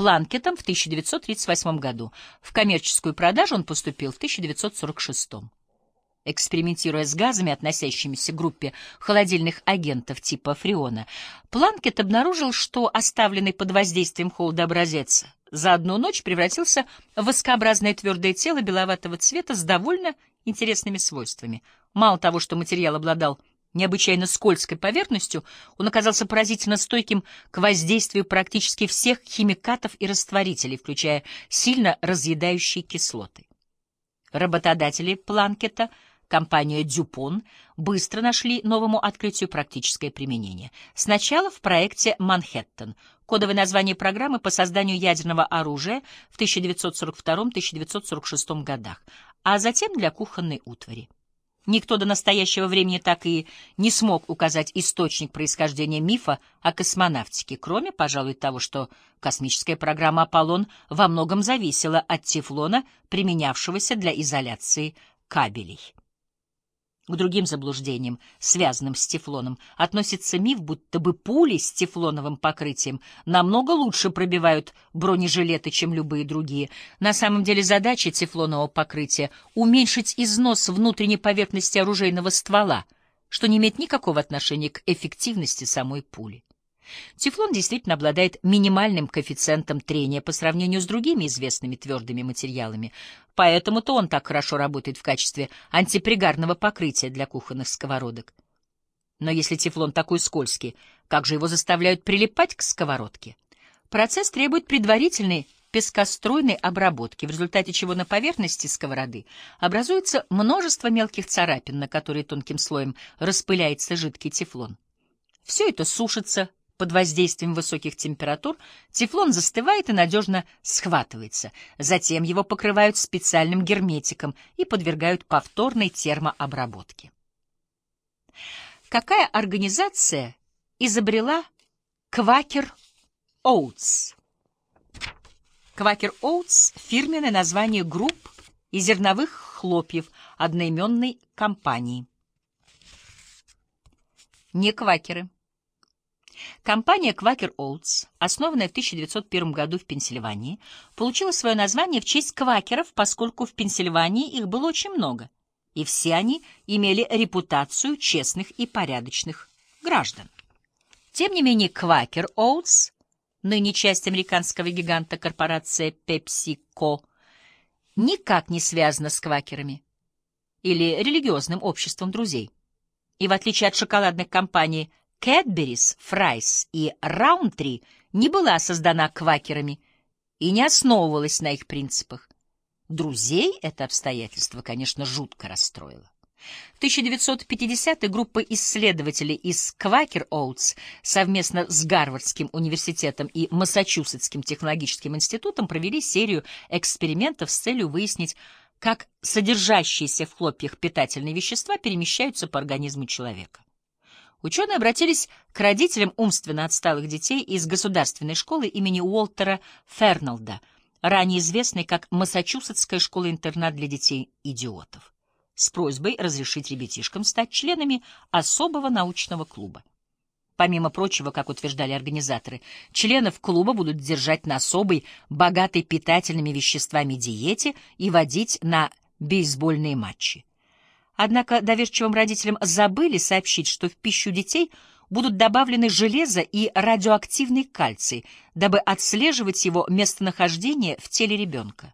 Планкетом в 1938 году. В коммерческую продажу он поступил в 1946. Экспериментируя с газами, относящимися к группе холодильных агентов типа фреона, Планкет обнаружил, что оставленный под воздействием холода образец за одну ночь превратился в воскообразное твердое тело беловатого цвета с довольно интересными свойствами. Мало того, что материал обладал необычайно скользкой поверхностью, он оказался поразительно стойким к воздействию практически всех химикатов и растворителей, включая сильно разъедающие кислоты. Работодатели Планкета — Компания «Дюпон» быстро нашли новому открытию практическое применение. Сначала в проекте «Манхэттен», кодовое название программы по созданию ядерного оружия в 1942-1946 годах, а затем для кухонной утвари. Никто до настоящего времени так и не смог указать источник происхождения мифа о космонавтике, кроме, пожалуй, того, что космическая программа «Аполлон» во многом зависела от тефлона, применявшегося для изоляции кабелей. К другим заблуждениям, связанным с тефлоном, относится миф, будто бы пули с тефлоновым покрытием намного лучше пробивают бронежилеты, чем любые другие. На самом деле задача тефлонового покрытия — уменьшить износ внутренней поверхности оружейного ствола, что не имеет никакого отношения к эффективности самой пули. Тефлон действительно обладает минимальным коэффициентом трения по сравнению с другими известными твердыми материалами, поэтому-то он так хорошо работает в качестве антипригарного покрытия для кухонных сковородок. Но если тефлон такой скользкий, как же его заставляют прилипать к сковородке? Процесс требует предварительной пескоструйной обработки, в результате чего на поверхности сковороды образуется множество мелких царапин, на которые тонким слоем распыляется жидкий тефлон. Все это сушится, под воздействием высоких температур тефлон застывает и надежно схватывается. Затем его покрывают специальным герметиком и подвергают повторной термообработке. Какая организация изобрела Квакер Оутс? Квакер Оутс — фирменное название групп и зерновых хлопьев одноименной компании. Не квакеры. Компания Quaker Oats, основанная в 1901 году в Пенсильвании, получила свое название в честь квакеров, поскольку в Пенсильвании их было очень много, и все они имели репутацию честных и порядочных граждан. Тем не менее, Quaker Oats, ныне часть американского гиганта корпорация PepsiCo, никак не связана с квакерами или религиозным обществом друзей. И в отличие от шоколадных компаний Cadbury's, Fry's и Rowntree не была создана квакерами и не основывалась на их принципах. Друзей это обстоятельство, конечно, жутко расстроило. В 1950-е группа исследователей из Quaker Oats совместно с Гарвардским университетом и Массачусетским технологическим институтом провели серию экспериментов с целью выяснить, как содержащиеся в хлопьях питательные вещества перемещаются по организму человека. Ученые обратились к родителям умственно отсталых детей из государственной школы имени Уолтера Фернолда, ранее известной как Массачусетская школа-интернат для детей-идиотов, с просьбой разрешить ребятишкам стать членами особого научного клуба. Помимо прочего, как утверждали организаторы, членов клуба будут держать на особой, богатой питательными веществами диете и водить на бейсбольные матчи. Однако доверчивым родителям забыли сообщить, что в пищу детей будут добавлены железо и радиоактивный кальций, дабы отслеживать его местонахождение в теле ребенка.